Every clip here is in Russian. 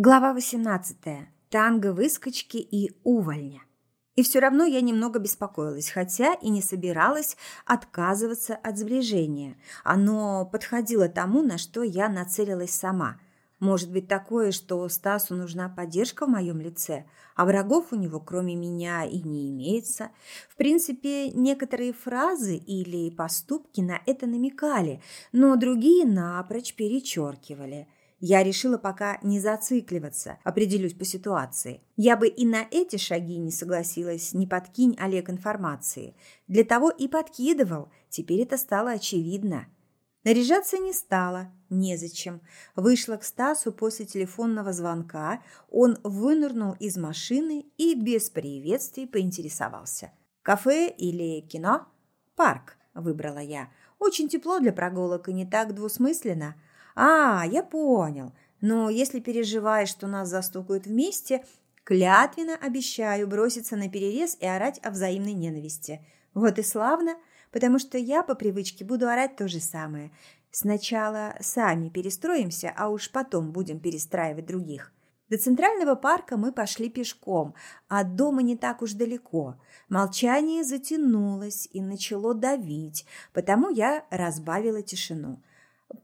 Глава 18. Танго выскочки и увольня. И все равно я немного беспокоилась, хотя и не собиралась отказываться от сближения. Оно подходило тому, на что я нацелилась сама. Может быть такое, что Стасу нужна поддержка в моем лице, а врагов у него кроме меня и не имеется. В принципе, некоторые фразы или поступки на это намекали, но другие напрочь перечеркивали – я решила пока не зацикливаться, определюсь по ситуации. Я бы и на эти шаги не согласилась, не подкинь Олег информации. Для того и подкидывал, теперь это стало очевидно. Наряжаться не стала, незачем. Вышла к Стасу после телефонного звонка, он вынырнул из машины и без приветствий поинтересовался. «Кафе или кино?» «Парк», – выбрала я. «Очень тепло для прогулок и не так двусмысленно». «А, я понял. Но если переживаешь, что нас застукают вместе, клятвенно обещаю броситься на перерез и орать о взаимной ненависти. Вот и славно, потому что я по привычке буду орать то же самое. Сначала сами перестроимся, а уж потом будем перестраивать других». До центрального парка мы пошли пешком, а от дома не так уж далеко. Молчание затянулось и начало давить, потому я разбавила тишину.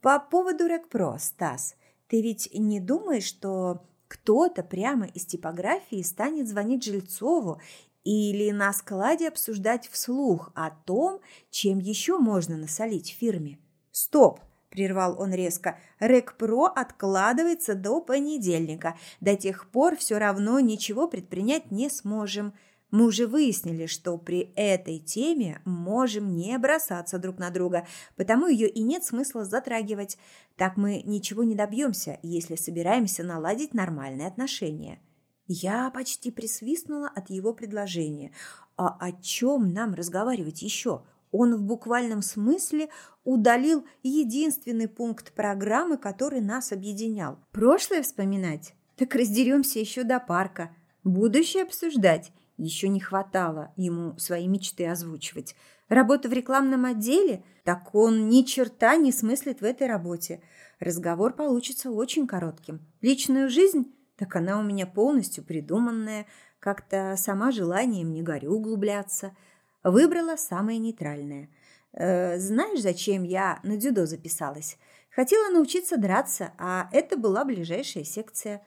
По поводу Рекпро, Стас, ты ведь не думаешь, что кто-то прямо из типографии станет звонить Жильцову или на складе обсуждать вслух о том, чем еще можно насолить фирме? Стоп! прервал он резко. Рекпро откладывается до понедельника. До тех пор все равно ничего предпринять не сможем. Мы уже выяснили, что при этой теме можем не бросаться друг на друга, потому ее и нет смысла затрагивать. Так мы ничего не добьемся, если собираемся наладить нормальные отношения. Я почти присвистнула от его предложения. А о чем нам разговаривать еще? Он в буквальном смысле удалил единственный пункт программы, который нас объединял. Прошлое вспоминать? Так раздеремся еще до парка. Будущее обсуждать? Еще не хватало ему свои мечты озвучивать. Работа в рекламном отделе? Так он ни черта не смыслит в этой работе. Разговор получится очень коротким. Личную жизнь? Так она у меня полностью придуманная. Как-то сама желанием не горю углубляться. Выбрала самое нейтральное. Э, знаешь, зачем я на дзюдо записалась? Хотела научиться драться, а это была ближайшая секция.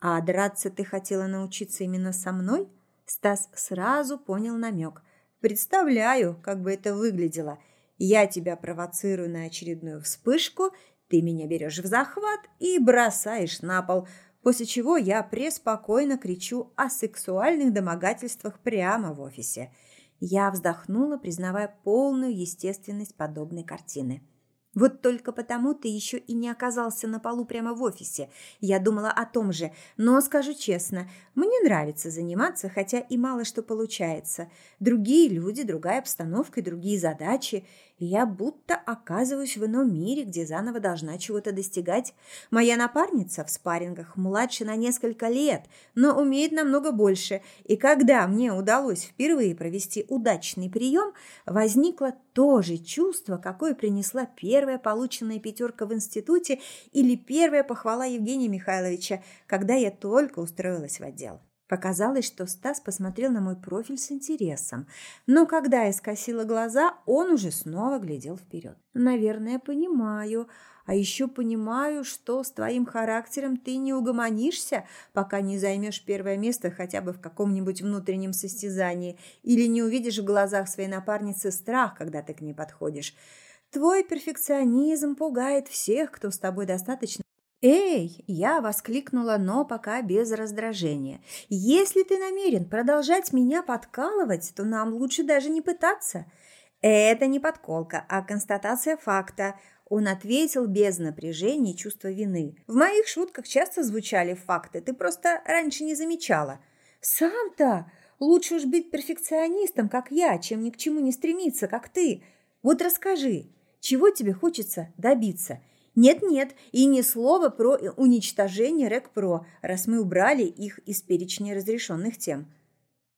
А драться ты хотела научиться именно со мной – Стас сразу понял намек. «Представляю, как бы это выглядело. Я тебя провоцирую на очередную вспышку, ты меня берешь в захват и бросаешь на пол, после чего я преспокойно кричу о сексуальных домогательствах прямо в офисе». Я вздохнула, признавая полную естественность подобной картины. Вот только потому ты еще и не оказался на полу прямо в офисе. Я думала о том же, но скажу честно, мне нравится заниматься, хотя и мало что получается. Другие люди, другая обстановка и другие задачи. Я будто оказываюсь в ином мире, где заново должна чего-то достигать. Моя напарница в спаррингах младше на несколько лет, но умеет намного больше. И когда мне удалось впервые провести удачный прием, возникло то же чувство, какое принесла первая полученная пятерка в институте или первая похвала Евгения Михайловича, когда я только устроилась в отдел. Показалось, что Стас посмотрел на мой профиль с интересом, но когда я скосила глаза, он уже снова глядел вперед. «Наверное, понимаю. А еще понимаю, что с твоим характером ты не угомонишься, пока не займешь первое место хотя бы в каком-нибудь внутреннем состязании или не увидишь в глазах своей напарницы страх, когда ты к ней подходишь. Твой перфекционизм пугает всех, кто с тобой достаточно «Эй!» – я воскликнула, но пока без раздражения. «Если ты намерен продолжать меня подкалывать, то нам лучше даже не пытаться». «Это не подколка, а констатация факта», – он ответил без напряжения и чувства вины. «В моих шутках часто звучали факты, ты просто раньше не замечала». «Сам-то! Лучше уж быть перфекционистом, как я, чем ни к чему не стремиться, как ты. Вот расскажи, чего тебе хочется добиться?» Нет-нет, и ни слова про уничтожение РЭК-ПРО, раз мы убрали их из перечня разрешенных тем.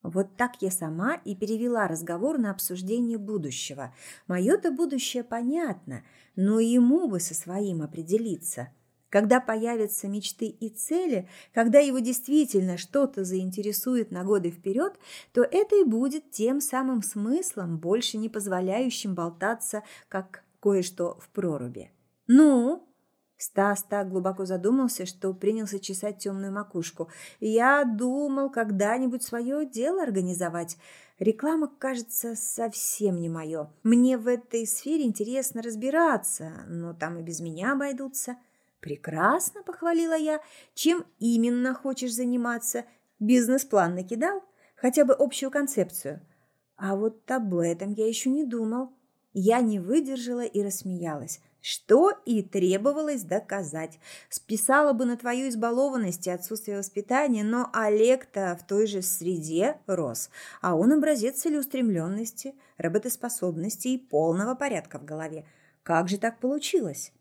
Вот так я сама и перевела разговор на обсуждение будущего. Мое-то будущее понятно, но ему бы со своим определиться. Когда появятся мечты и цели, когда его действительно что-то заинтересует на годы вперед, то это и будет тем самым смыслом, больше не позволяющим болтаться, как кое-что в проруби. «Ну?» Стас так глубоко задумался, что принялся чесать темную макушку. «Я думал когда-нибудь свое дело организовать. Реклама, кажется, совсем не мое. Мне в этой сфере интересно разбираться, но там и без меня обойдутся». «Прекрасно», – похвалила я. «Чем именно хочешь заниматься? Бизнес-план накидал? Хотя бы общую концепцию?» «А вот об этом я еще не думал». Я не выдержала и рассмеялась что и требовалось доказать. Списала бы на твою избалованность и отсутствие воспитания, но Олег-то в той же среде рос, а он образец целеустремленности, работоспособности и полного порядка в голове. Как же так получилось?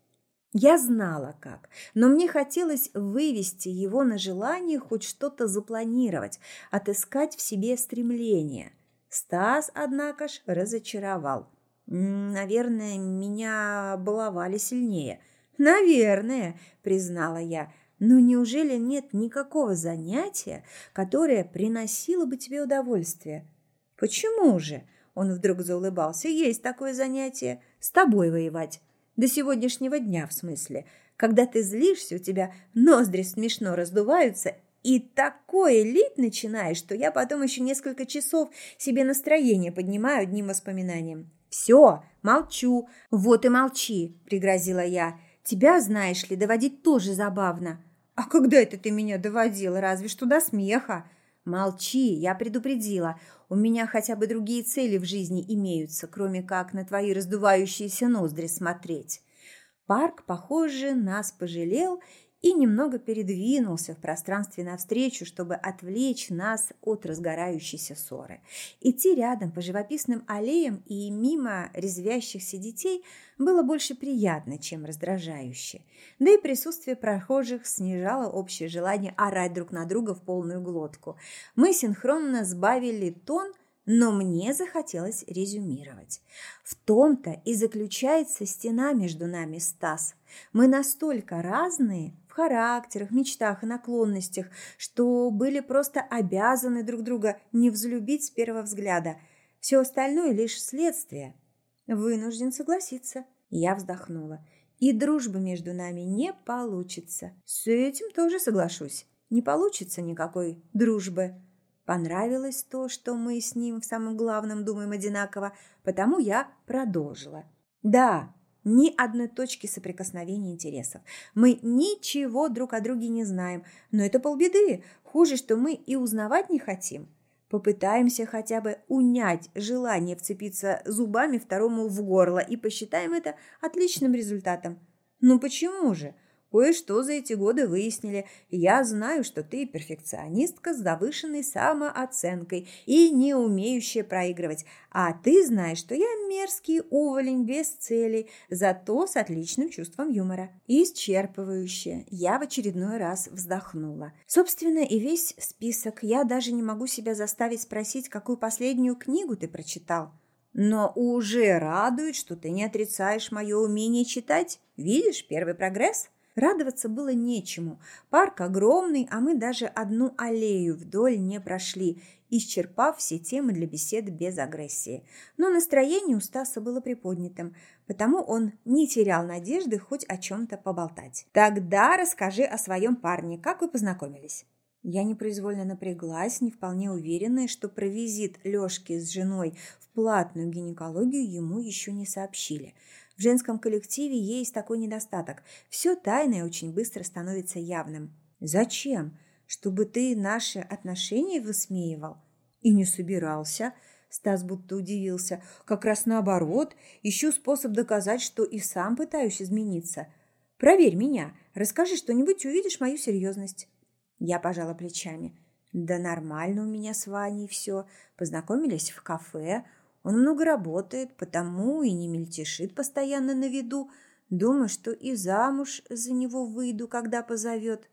Я знала как, но мне хотелось вывести его на желание хоть что-то запланировать, отыскать в себе стремление. Стас, однако ж, разочаровал. Наверное, меня баловали сильнее. Наверное, признала я. Но неужели нет никакого занятия, которое приносило бы тебе удовольствие? Почему же? Он вдруг заулыбался. Есть такое занятие. С тобой воевать. До сегодняшнего дня, в смысле. Когда ты злишься, у тебя ноздри смешно раздуваются, и такое лить начинаешь, что я потом еще несколько часов себе настроение поднимаю одним воспоминанием. «Все, молчу». «Вот и молчи», – пригрозила я. «Тебя, знаешь ли, доводить тоже забавно». «А когда это ты меня доводила? Разве что до смеха». «Молчи, я предупредила. У меня хотя бы другие цели в жизни имеются, кроме как на твои раздувающиеся ноздри смотреть». Парк, похоже, нас пожалел и немного передвинулся в пространстве навстречу, чтобы отвлечь нас от разгорающейся ссоры. Идти рядом по живописным аллеям и мимо резвящихся детей было больше приятно, чем раздражающе. Да и присутствие прохожих снижало общее желание орать друг на друга в полную глотку. Мы синхронно сбавили тон – но мне захотелось резюмировать. В том-то и заключается стена между нами, Стас. Мы настолько разные, характерах, мечтах и наклонностях, что были просто обязаны друг друга не взлюбить с первого взгляда. Все остальное лишь следствие. Вынужден согласиться. Я вздохнула. И дружбы между нами не получится. С этим тоже соглашусь. Не получится никакой дружбы. Понравилось то, что мы с ним в самом главном думаем одинаково, потому я продолжила. Да, ни одной точки соприкосновения интересов. Мы ничего друг о друге не знаем, но это полбеды. Хуже, что мы и узнавать не хотим. Попытаемся хотя бы унять желание вцепиться зубами второму в горло и посчитаем это отличным результатом. Ну почему же? Кое-что за эти годы выяснили. Я знаю, что ты перфекционистка с завышенной самооценкой и не умеющая проигрывать. А ты знаешь, что я мерзкий уволень без целей, зато с отличным чувством юмора. Исчерпывающе. Я в очередной раз вздохнула. Собственно, и весь список. Я даже не могу себя заставить спросить, какую последнюю книгу ты прочитал. Но уже радует, что ты не отрицаешь мое умение читать. Видишь первый прогресс? Радоваться было нечему. Парк огромный, а мы даже одну аллею вдоль не прошли, исчерпав все темы для беседы без агрессии. Но настроение у Стаса было приподнятым, потому он не терял надежды хоть о чем-то поболтать. «Тогда расскажи о своем парне. Как вы познакомились?» Я непроизвольно напряглась, не вполне уверенная, что про визит Лёшки с женой в платную гинекологию ему еще не сообщили – в женском коллективе есть такой недостаток. Все тайное очень быстро становится явным. Зачем? Чтобы ты наши отношения высмеивал? И не собирался. Стас будто удивился. Как раз наоборот. Ищу способ доказать, что и сам пытаюсь измениться. Проверь меня. Расскажи что-нибудь, увидишь мою серьезность. Я пожала плечами. Да нормально у меня с Ваней все. Познакомились в кафе. Он много работает, потому и не мельтешит постоянно на виду. Думаю, что и замуж за него выйду, когда позовет.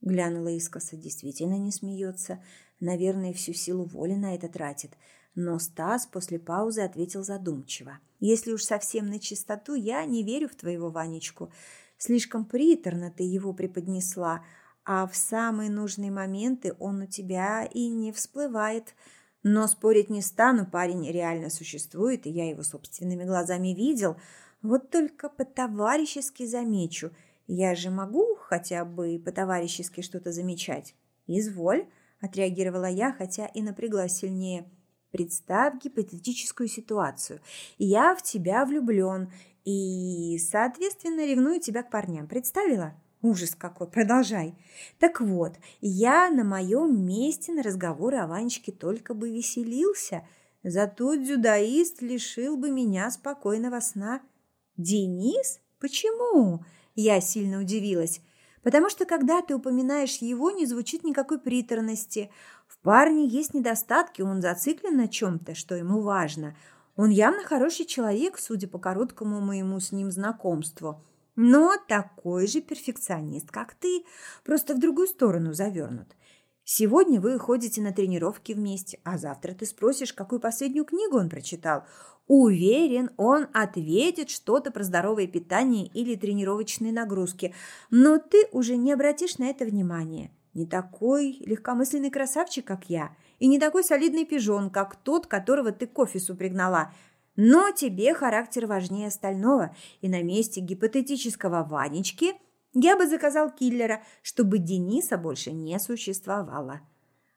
Глянула искоса, действительно не смеется. Наверное, всю силу воли на это тратит. Но Стас после паузы ответил задумчиво. «Если уж совсем на чистоту, я не верю в твоего Ванечку. Слишком приторно ты его преподнесла, а в самые нужные моменты он у тебя и не всплывает. Но спорить не стану, парень реально существует, и я его собственными глазами видел. Вот только по-товарищески замечу. Я же могу хотя бы по-товарищески что-то замечать? Изволь, отреагировала я, хотя и напряглась сильнее. Представь гипотетическую ситуацию. Я в тебя влюблен и, соответственно, ревную тебя к парням. Представила? Ужас какой, продолжай. Так вот, я на моем месте на разговоры о Ванечке только бы веселился, зато дзюдоист лишил бы меня спокойного сна. Денис? Почему? Я сильно удивилась. Потому что когда ты упоминаешь его, не звучит никакой приторности. В парне есть недостатки, он зациклен на чем-то, что ему важно. Он явно хороший человек, судя по короткому моему с ним знакомству. Но такой же перфекционист, как ты, просто в другую сторону завернут. Сегодня вы ходите на тренировки вместе, а завтра ты спросишь, какую последнюю книгу он прочитал. Уверен, он ответит что-то про здоровое питание или тренировочные нагрузки, но ты уже не обратишь на это внимания. Не такой легкомысленный красавчик, как я, и не такой солидный пижон, как тот, которого ты к офису пригнала. Но тебе характер важнее остального, и на месте гипотетического Ванечки я бы заказал киллера, чтобы Дениса больше не существовало.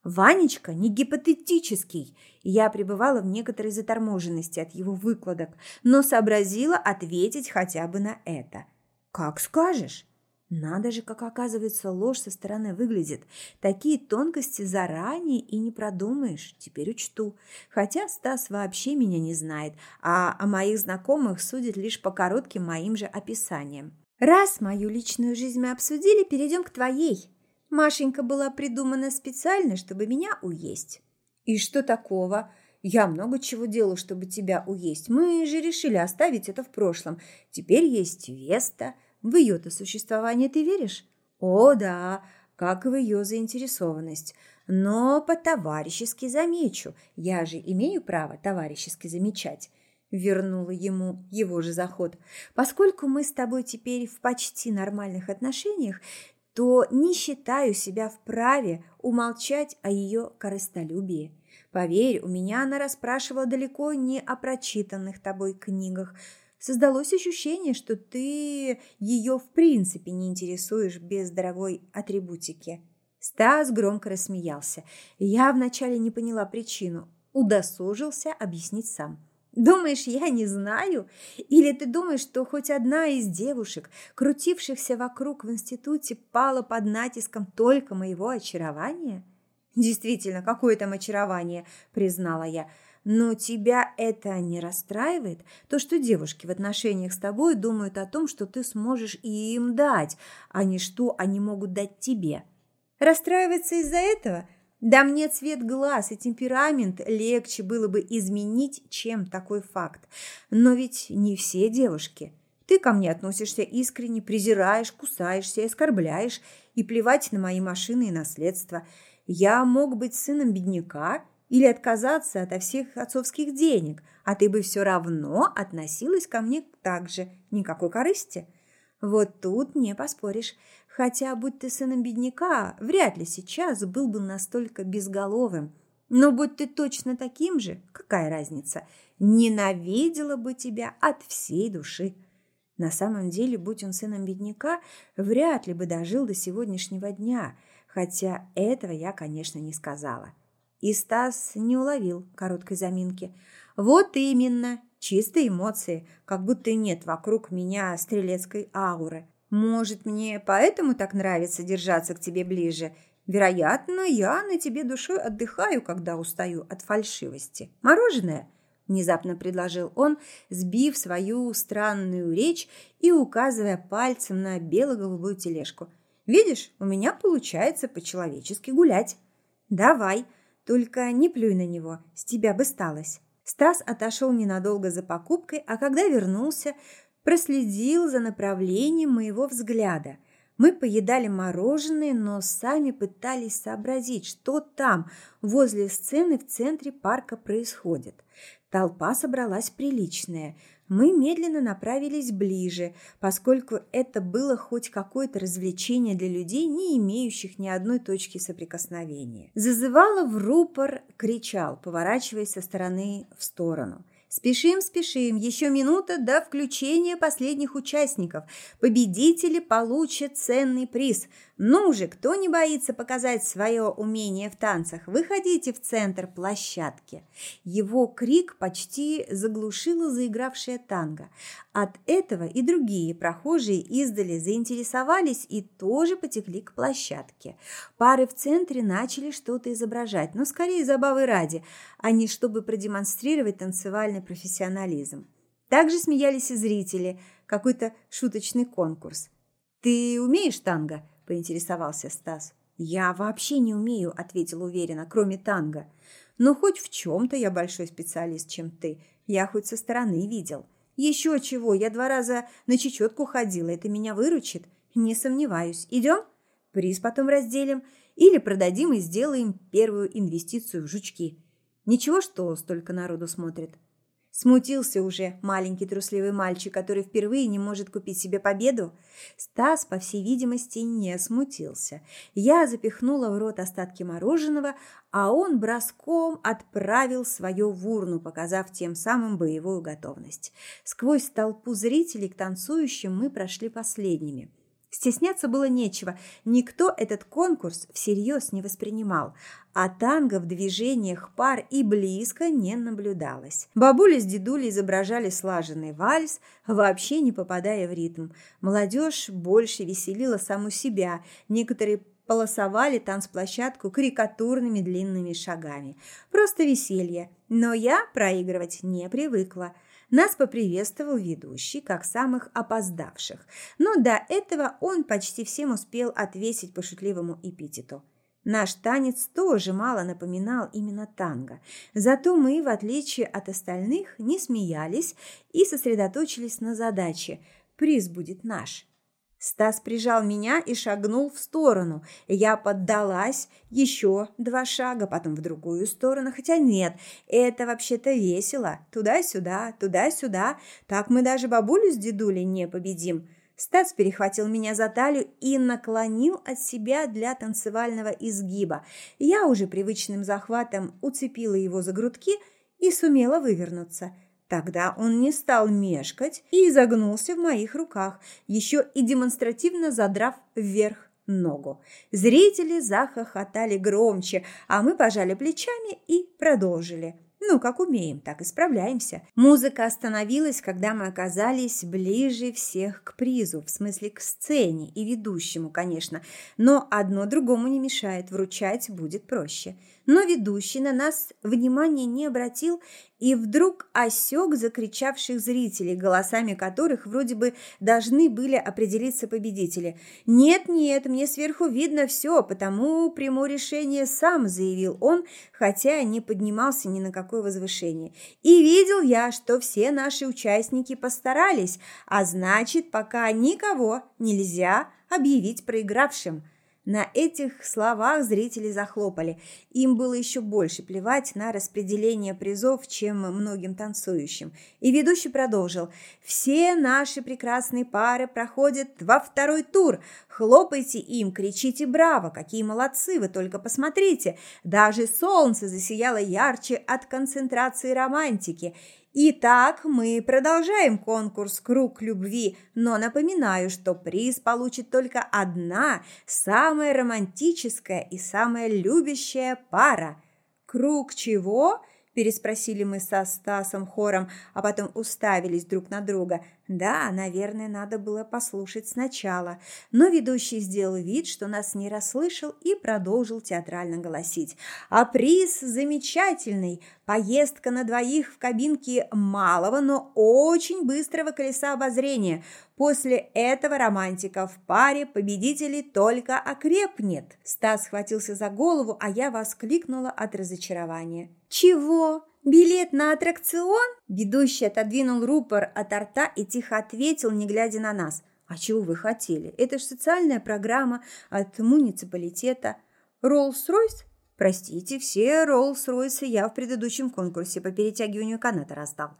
Ванечка не гипотетический. Я пребывала в некоторой заторможенности от его выкладок, но сообразила ответить хотя бы на это. «Как скажешь». Надо же, как оказывается, ложь со стороны выглядит. Такие тонкости заранее и не продумаешь. Теперь учту. Хотя Стас вообще меня не знает, а о моих знакомых судит лишь по коротким моим же описаниям. Раз мою личную жизнь мы обсудили, перейдем к твоей. Машенька была придумана специально, чтобы меня уесть. И что такого? Я много чего делаю, чтобы тебя уесть. Мы же решили оставить это в прошлом. Теперь есть Веста – в ее-то существование ты веришь? О, да, как и в ее заинтересованность. Но по-товарищески замечу. Я же имею право товарищески замечать. Вернула ему его же заход. Поскольку мы с тобой теперь в почти нормальных отношениях, то не считаю себя вправе умолчать о ее корыстолюбии. Поверь, у меня она расспрашивала далеко не о прочитанных тобой книгах, Создалось ощущение, что ты ее в принципе не интересуешь без дорогой атрибутики. Стас громко рассмеялся. Я вначале не поняла причину. Удосужился объяснить сам. Думаешь, я не знаю? Или ты думаешь, что хоть одна из девушек, крутившихся вокруг в институте, пала под натиском только моего очарования? Действительно, какое там очарование, признала я. Но тебя это не расстраивает? То, что девушки в отношениях с тобой думают о том, что ты сможешь им дать, а не что они могут дать тебе. Расстраивается из-за этого? Да мне цвет глаз и темперамент легче было бы изменить, чем такой факт. Но ведь не все девушки. Ты ко мне относишься искренне, презираешь, кусаешься, оскорбляешь и плевать на мои машины и наследство. Я мог быть сыном бедняка или отказаться от всех отцовских денег, а ты бы все равно относилась ко мне так же, никакой корысти. Вот тут не поспоришь. Хотя, будь ты сыном бедняка, вряд ли сейчас был бы настолько безголовым. Но будь ты точно таким же, какая разница, ненавидела бы тебя от всей души. На самом деле, будь он сыном бедняка, вряд ли бы дожил до сегодняшнего дня, хотя этого я, конечно, не сказала. И Стас не уловил короткой заминки. Вот именно, чистые эмоции, как будто нет вокруг меня стрелецкой ауры. Может, мне поэтому так нравится держаться к тебе ближе? Вероятно, я на тебе душой отдыхаю, когда устаю от фальшивости. Мороженое? Внезапно предложил он, сбив свою странную речь и указывая пальцем на бело-голубую тележку. Видишь, у меня получается по-человечески гулять. Давай, только не плюй на него, с тебя бы сталось. Стас отошел ненадолго за покупкой, а когда вернулся, проследил за направлением моего взгляда. Мы поедали мороженое, но сами пытались сообразить, что там, возле сцены в центре парка происходит. Толпа собралась приличная. Мы медленно направились ближе, поскольку это было хоть какое-то развлечение для людей, не имеющих ни одной точки соприкосновения. Зазывало в рупор, кричал, поворачиваясь со стороны в сторону. Спешим, спешим, еще минута до включения последних участников. Победители получат ценный приз. Ну же, кто не боится показать свое умение в танцах, выходите в центр площадки. Его крик почти заглушила заигравшая танго. От этого и другие прохожие издали заинтересовались и тоже потекли к площадке. Пары в центре начали что-то изображать, но скорее забавы ради, а не чтобы продемонстрировать танцевальный профессионализм. Также смеялись и зрители, какой-то шуточный конкурс. «Ты умеешь танго?» – поинтересовался Стас. «Я вообще не умею», – ответил уверенно, – «кроме танго. Но хоть в чем-то я большой специалист, чем ты. Я хоть со стороны видел». Еще чего, я два раза на чечетку ходила, это меня выручит? Не сомневаюсь. Идем? Приз потом разделим. Или продадим и сделаем первую инвестицию в жучки. Ничего, что столько народу смотрит. Смутился уже маленький трусливый мальчик, который впервые не может купить себе победу. Стас, по всей видимости, не смутился. Я запихнула в рот остатки мороженого, а он броском отправил свое в урну, показав тем самым боевую готовность. Сквозь толпу зрителей к танцующим мы прошли последними. Стесняться было нечего, никто этот конкурс всерьез не воспринимал, а танго в движениях пар и близко не наблюдалось. Бабуля с дедулей изображали слаженный вальс, вообще не попадая в ритм. Молодежь больше веселила саму себя, некоторые полосовали танцплощадку карикатурными длинными шагами. Просто веселье, но я проигрывать не привыкла – нас поприветствовал ведущий, как самых опоздавших, но до этого он почти всем успел отвесить по шутливому эпитету. Наш танец тоже мало напоминал именно танго, зато мы, в отличие от остальных, не смеялись и сосредоточились на задаче «приз будет наш». Стас прижал меня и шагнул в сторону. Я поддалась еще два шага, потом в другую сторону. Хотя нет, это вообще-то весело. Туда-сюда, туда-сюда. Так мы даже бабулю с дедулей не победим. Стас перехватил меня за талию и наклонил от себя для танцевального изгиба. Я уже привычным захватом уцепила его за грудки и сумела вывернуться – Тогда он не стал мешкать и изогнулся в моих руках, еще и демонстративно задрав вверх ногу. Зрители захохотали громче, а мы пожали плечами и продолжили. Ну, как умеем, так и справляемся. Музыка остановилась, когда мы оказались ближе всех к призу, в смысле к сцене и ведущему, конечно. Но одно другому не мешает, вручать будет проще. Но ведущий на нас внимания не обратил и вдруг осек закричавших зрителей, голосами которых вроде бы должны были определиться победители. «Нет-нет, мне сверху видно все, потому приму решение сам», – заявил он, хотя не поднимался ни на какое возвышение. «И видел я, что все наши участники постарались, а значит, пока никого нельзя объявить проигравшим». На этих словах зрители захлопали. Им было еще больше плевать на распределение призов, чем многим танцующим. И ведущий продолжил. «Все наши прекрасные пары проходят во второй тур. Хлопайте им, кричите «Браво!» Какие молодцы! Вы только посмотрите! Даже солнце засияло ярче от концентрации романтики. Итак, мы продолжаем конкурс «Круг любви», но напоминаю, что приз получит только одна, самая романтическая и самая любящая пара. «Круг чего?» Переспросили мы со Стасом хором, а потом уставились друг на друга. Да, наверное, надо было послушать сначала. Но ведущий сделал вид, что нас не расслышал и продолжил театрально голосить. А приз замечательный. Поездка на двоих в кабинке малого, но очень быстрого колеса обозрения. После этого романтика в паре победителей только окрепнет. Стас схватился за голову, а я воскликнула от разочарования. «Чего? Билет на аттракцион?» Ведущий отодвинул рупор от рта и тихо ответил, не глядя на нас. «А чего вы хотели? Это же социальная программа от муниципалитета. Роллс-Ройс?» «Простите, все Роллс-Ройсы я в предыдущем конкурсе по перетягиванию каната раздал».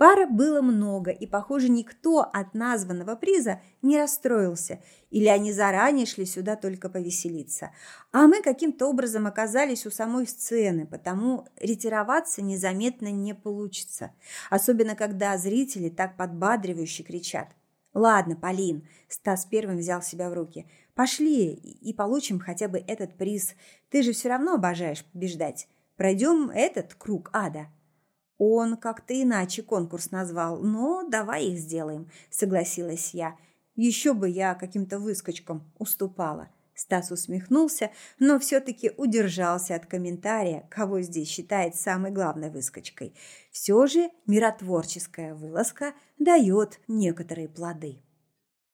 Пара было много, и, похоже, никто от названного приза не расстроился, или они заранее шли сюда только повеселиться. А мы каким-то образом оказались у самой сцены, потому ретироваться незаметно не получится, особенно когда зрители так подбадривающе кричат. «Ладно, Полин», – Стас первым взял себя в руки, – «пошли и получим хотя бы этот приз. Ты же все равно обожаешь побеждать. Пройдем этот круг ада». Он как-то иначе конкурс назвал, но давай их сделаем, согласилась я. Еще бы я каким-то выскочкам уступала. Стас усмехнулся, но все-таки удержался от комментария, кого здесь считает самой главной выскочкой. Все же миротворческая вылазка дает некоторые плоды.